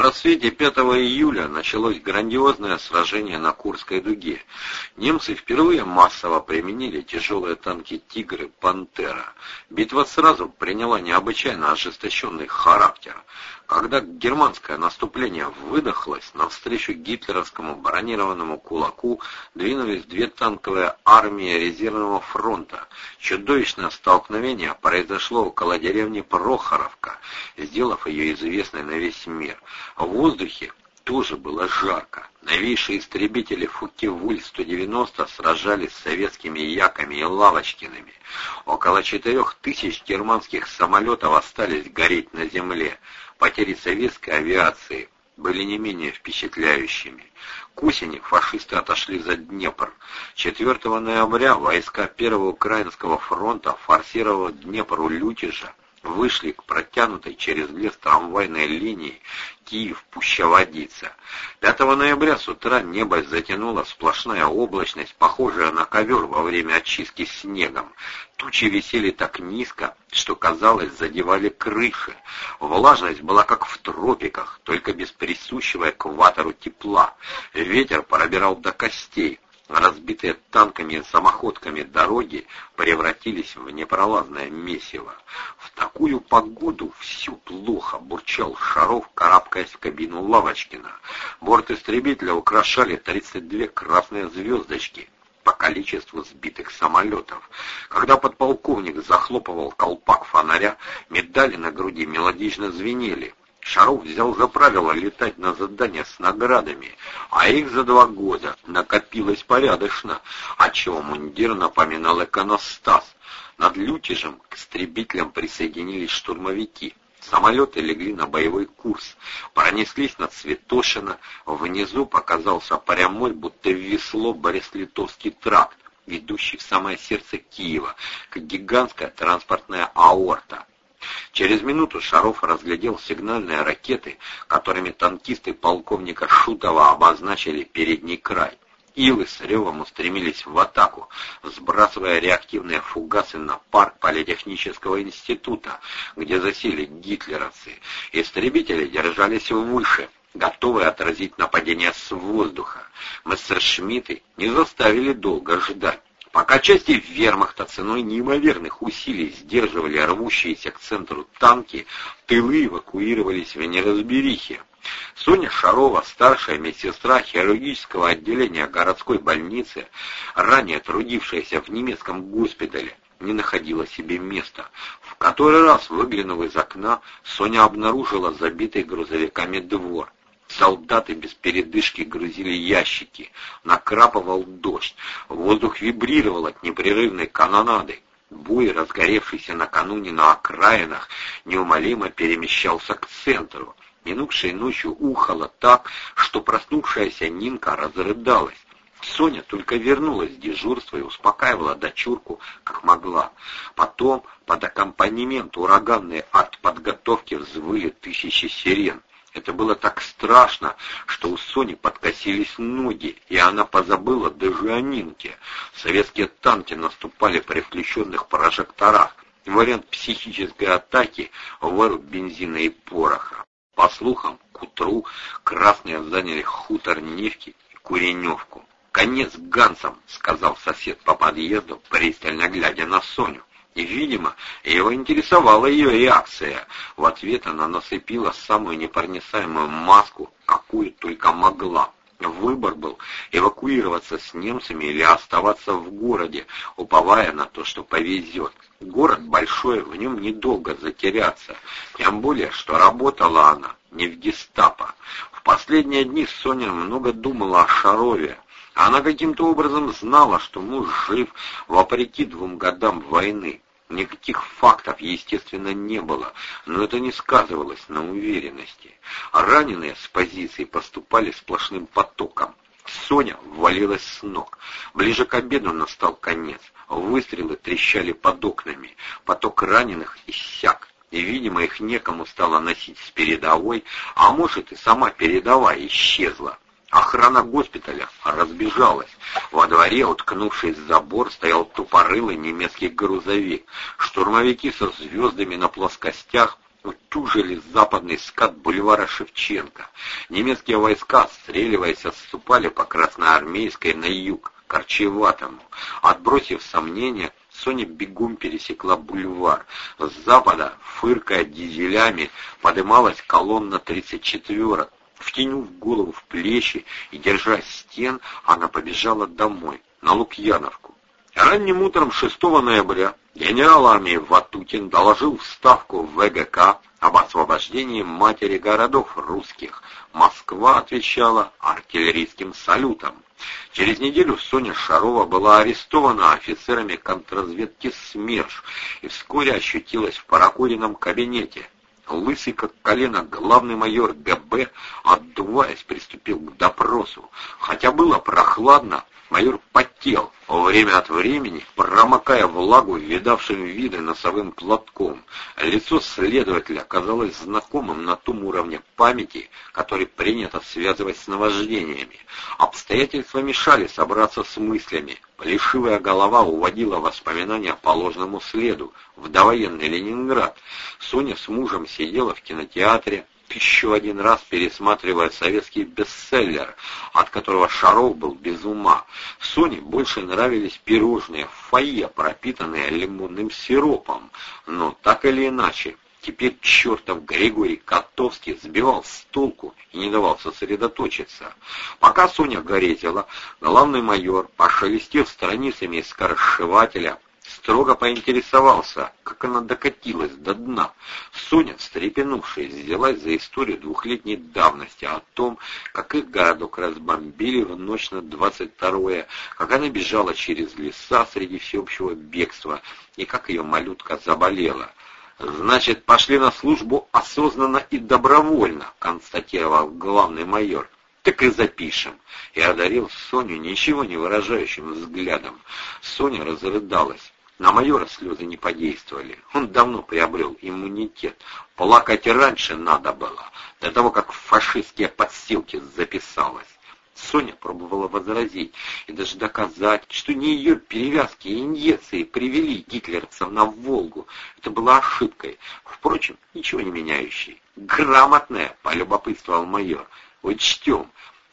На рассвете 5 июля началось грандиозное сражение на Курской дуге. Немцы впервые массово применили тяжелые танки «Тигры», «Пантера». Битва сразу приняла необычайно ожесточенный характер. Когда германское наступление выдохлось, навстречу гитлеровскому бронированному кулаку двинулись две танковые армии резервного фронта. Чудовищное столкновение произошло около деревни Прохоровка, сделав ее известной на весь мир. В воздухе тоже было жарко. Новейшие истребители Фуки-Вуль-190 сражались с советскими Яками и Лавочкиными. Около четырех тысяч германских самолетов остались гореть на земле. Потери советской авиации были не менее впечатляющими. К осени фашисты отошли за Днепр. 4 ноября войска Первого Украинского фронта, форсировав Днепр у Лютежа, вышли к протянутой через лес трамвайной линии Киев-Пуща-Водица. 5 ноября с утра небо затянула сплошная облачность, похожая на ковер во время очистки снегом. Тучи висели так низко, что, казалось, задевали крыши. Влажность была как в тропиках, только без присущего экватору тепла. Ветер пробирал до костей. Разбитые танками и самоходками дороги превратились в непролазное месиво. В такую погоду все плохо, бурчал Шаров, карабкаясь в кабину Лавочкина. Борт истребителя украшали 32 красные звездочки по количеству сбитых самолетов. Когда подполковник захлопывал колпак фонаря, медали на груди мелодично звенели. Шаров взял за правило летать на задания с наградами, а их за два года накопилось порядочно, о чем мундир напоминал иконостас. Над Лютежем к истребителям присоединились штурмовики. Самолеты легли на боевой курс, пронеслись над Святошино, внизу показался прямой, будто весло, Борис-Литовский тракт, ведущий в самое сердце Киева, как гигантская транспортная аорта. Через минуту Шаров разглядел сигнальные ракеты, которыми танкисты полковника Шутова обозначили передний край. Илы с ревом устремились в атаку, сбрасывая реактивные фугасы на парк Политехнического института, где засели гитлеровцы. Истребители держались выше, готовые отразить нападение с воздуха. Мессершмитты не заставили долго ждать. Пока части вермахта ценой неимоверных усилий сдерживали рвущиеся к центру танки, тылы эвакуировались в неразберихе. Соня Шарова, старшая медсестра хирургического отделения городской больницы, ранее трудившаяся в немецком госпитале, не находила себе места. В который раз, выглянув из окна, Соня обнаружила забитый грузовиками двор. Солдаты без передышки грузили ящики. Накрапывал дождь. Воздух вибрировал от непрерывной канонады. Буй, разгоревшийся накануне на окраинах, неумолимо перемещался к центру. Минувшей ночью ухало так, что проснувшаяся Нинка разрыдалась. Соня только вернулась с дежурства и успокаивала дочурку, как могла. Потом, под аккомпанемент ураганной артподготовки, взвыли тысячи сирен. Это было так страшно, что у Сони подкосились ноги, и она позабыла даже о Нинке. Советские танки наступали при включенных прожекторах. Вариант психической атаки — выруб бензина и пороха. По слухам, к утру красные заняли хутор Невки и Куреневку. «Конец ганцам», — сказал сосед по подъезду, пристально глядя на Соню. И, видимо, его интересовала ее реакция. В ответ она насыпила самую непроницаемую маску, какую только могла. Выбор был эвакуироваться с немцами или оставаться в городе, уповая на то, что повезет. Город большой, в нем недолго затеряться, тем более, что работала она не в гестапо. В последние дни Соня много думала о Шарове, она каким-то образом знала, что муж жив вопреки двум годам войны. Никаких фактов, естественно, не было, но это не сказывалось на уверенности. Раненые с позиции поступали сплошным потоком. Соня ввалилась с ног. Ближе к обеду настал конец. Выстрелы трещали под окнами. Поток раненых иссяк. И, видимо, их некому стало носить с передовой, а может и сама передовая исчезла. Охрана госпиталя разбежалась. Во дворе, уткнувшись в забор, стоял тупорылый немецкий грузовик. Штурмовики со звездами на плоскостях утюжили западный скат бульвара Шевченко. Немецкие войска, стреливаясь, отступали по Красноармейской на юг, Корчеватому. Отбросив сомнения, Соня бегом пересекла бульвар. С запада, фыркая дизелями, подымалась колонна 34 Втянув голову в плечи и держась стен, она побежала домой, на Лукьяновку. Ранним утром 6 ноября генерал армии Ватутин доложил в Ставку ВГК об освобождении матери городов русских. Москва отвечала артиллерийским салютом. Через неделю Соня Шарова была арестована офицерами контрразведки СМЕРШ и вскоре ощутилась в Паракурином кабинете. Лысый как колено главный майор ГБ, отдуваясь, приступил к допросу. Хотя было прохладно, майор потел, время от времени промокая влагу видавшим виды носовым платком. Лицо следователя казалось знакомым на том уровне памяти, который принято связывать с наваждениями. Обстоятельства мешали собраться с мыслями. Плешивая голова уводила воспоминания по ложному следу, в довоенный Ленинград. Соня с мужем сидела в кинотеатре, еще один раз пересматривая советский бестселлер, от которого Шаров был без ума. Соне больше нравились пирожные в фойе, пропитанные лимонным сиропом. Но так или иначе, Теперь чертов Григорий Котовский сбивал с толку и не давал сосредоточиться. Пока Соня горетела, главный майор, пошелестев страницами из скоросшивателя, строго поинтересовался, как она докатилась до дна. Соня, встрепенувшись, взялась за историю двухлетней давности о том, как их городок разбомбили в ночь на 22-е, как она бежала через леса среди всеобщего бегства и как ее малютка заболела. «Значит, пошли на службу осознанно и добровольно», — констатировал главный майор. «Так и запишем». И одарил Соню ничего не выражающим взглядом. Соня разрыдалась. На майора слезы не подействовали. Он давно приобрел иммунитет. Плакать раньше надо было, до того, как в фашистские подстилки записалась. Соня пробовала возразить и даже доказать, что не ее перевязки и инъекции привели гитлерцев на Волгу. Это была ошибкой, впрочем, ничего не меняющей. «Грамотная», — полюбопытствовал майор. «Учтем».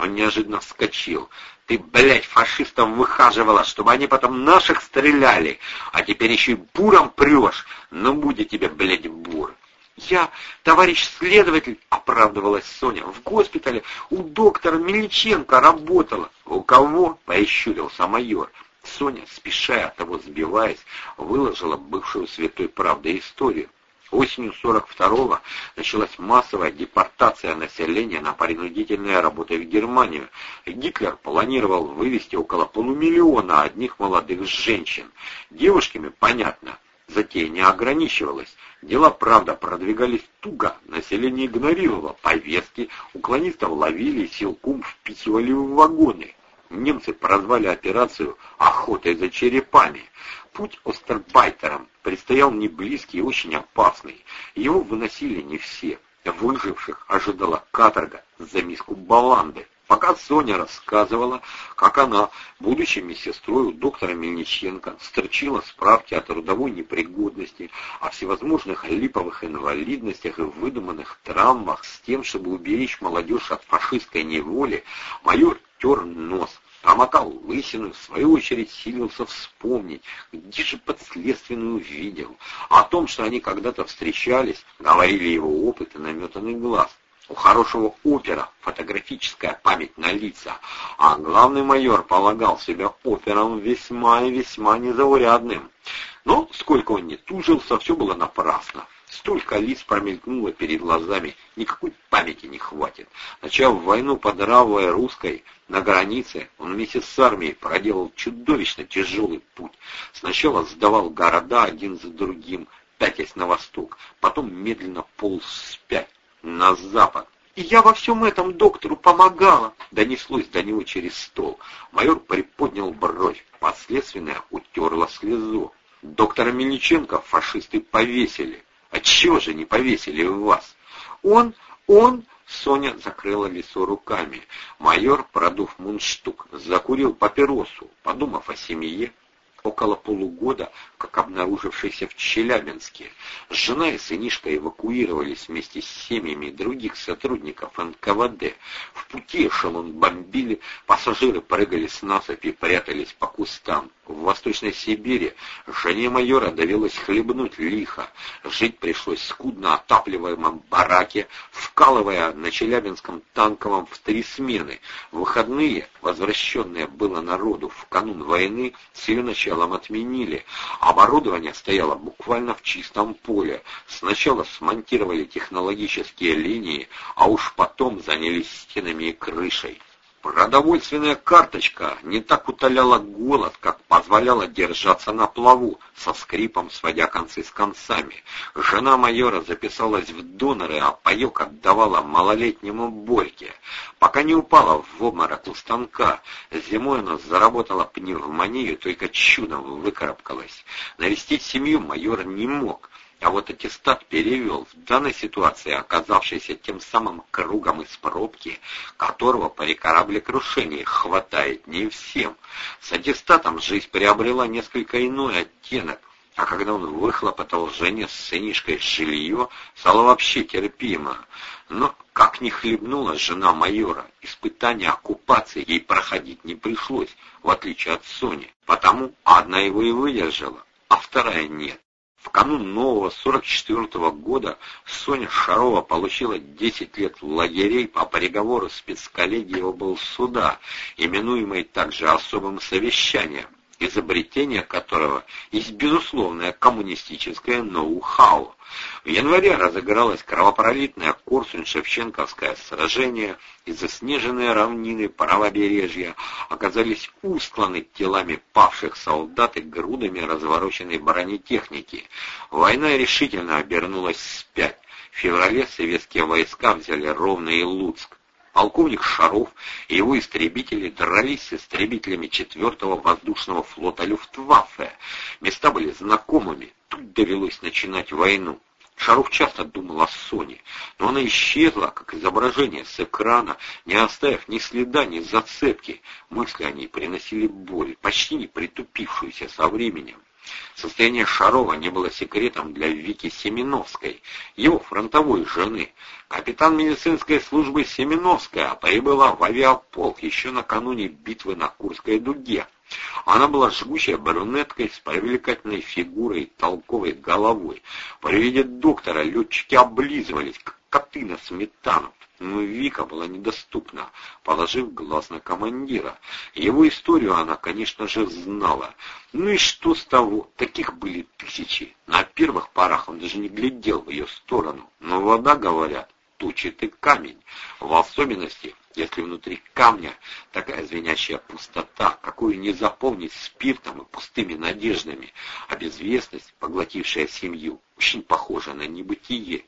Он неожиданно вскочил. Ты, блядь, фашистов выхаживала, чтобы они потом наших стреляли, а теперь еще и буром прешь. Ну, будет тебе, блядь, бур. «Я, товарищ следователь», — оправдывалась Соня, — «в госпитале у доктора Мельниченко работала». «У кого?» — поищурился майор. Соня, спеша от того сбиваясь, выложила бывшую святой правдой историю. Осенью 42-го началась массовая депортация населения на принудительные работы в Германию. Гитлер планировал вывести около полумиллиона одних молодых женщин. Девушками, понятно, затея не ограничивалась. Дела, правда, продвигались туго, население игнорировало повестки, уклонистов ловили и силком впихивали в вагоны. Немцы прозвали операцию «охотой за черепами». Путь остербайтерам предстоял не близкий и очень опасный. Его выносили не все. Выживших ожидала каторга за миску баланды. Пока Соня рассказывала, как она, будучи медсестрой у доктора Мельниченко, строчила справки о трудовой непригодности, о всевозможных липовых инвалидностях и выдуманных травмах с тем, чтобы уберечь молодежь от фашистской неволи, майор тер нос, Омакал лысину, в свою очередь силился вспомнить, где же подследственный увидел. О том, что они когда-то встречались, говорили его опыт и наметанный глаз. У хорошего опера фотографическая память на лица, а главный майор полагал себя опером весьма и весьма незаурядным. Но сколько он не тужился, все было напрасно. Столько лиц промелькнуло перед глазами, никакой памяти не хватит. Начав войну под Равой русской, на границе он вместе с армией проделал чудовищно тяжелый путь. Сначала сдавал города один за другим, пятясь на восток, потом медленно полз вспять, на запад. «И я во всем этом доктору помогала!» Донеслось до него через стол. Майор приподнял бровь, последственная утерла слезу. «Доктора Мельниченко фашисты повесили!» Отчего же не повесили вас? Он, он... Соня закрыла лицо руками. Майор, продув мундштук, закурил папиросу, подумав о семье, около полугода, как обнаружившийся в Челябинске. Жена и сынишка эвакуировались вместе с семьями других сотрудников НКВД. В пути эшелон бомбили, пассажиры прыгали с насыпи прятались по кустам. В Восточной Сибири жене майора довелось хлебнуть лихо. Жить пришлось скудно отапливаемом бараке, вкалывая на Челябинском танковом в три смены. В выходные, возвращенные было народу в канун войны, с ее началом отменили. Оборудование стояло буквально в чистом поле. Сначала смонтировали технологические линии, а уж потом занялись стенами и крышей. Продовольственная карточка не так утоляла голод, как позволяла держаться на плаву, со скрипом сводя концы с концами. Жена майора записалась в доноры, а паек отдавала малолетнему Борьке. Пока не упала в обморок у станка, зимой она заработала пневмонию, только чудом выкарабкалась. Навестить семью майор не мог. А вот аттестат перевел в данной ситуации, оказавшийся тем самым кругом из пробки, которого при кораблекрушении хватает не всем. С аттестатом жизнь приобрела несколько иной оттенок, а когда он выхлопотал жене с сынишкой жилье, стало вообще терпимо. Но, как ни хлебнула жена майора, испытания оккупации ей проходить не пришлось, в отличие от Сони. Потому одна его и выдержала, а вторая нет. В канун нового 44 -го года Соня Шарова получила 10 лет лагерей. По переговору спецколлегии облсуда, именуемой также особым совещанием изобретение которого есть безусловное коммунистическое ноу-хау. В январе разыгралось кровопролитное Корсунь-Шевченковское сражение, и заснеженные равнины правобережья оказались устланы телами павших солдат и грудами развороченной бронетехники. Война решительно обернулась вспять. В феврале советские войска взяли Ровно и Луцк. Полковник Шаров и его истребители дрались с истребителями 4-го воздушного флота Люфтваффе. Места были знакомыми, тут довелось начинать войну. Шаров часто думал о Соне, но она исчезла, как изображение с экрана, не оставив ни следа, ни зацепки. Мысли о ней приносили боль, почти не притупившуюся со временем. Состояние Шарова не было секретом для Вики Семеновской, его фронтовой жены. Капитан медицинской службы Семеновская прибыла в авиаполк еще накануне битвы на Курской дуге. Она была жгучей брюнеткой с привлекательной фигурой и толковой головой. При виде доктора летчики облизывались, как коты на сметану. Но Вика была недоступна, положив глаз на командира. Его историю она, конечно же, знала. Ну и что с того? Таких были тысячи. На первых порах он даже не глядел в ее сторону. Но вода, говорят, тучит и камень. В особенности, если внутри камня такая звенящая пустота, какую не заполнить спиртом и пустыми надеждами, а безвестность, поглотившая семью, очень похожа на небытие.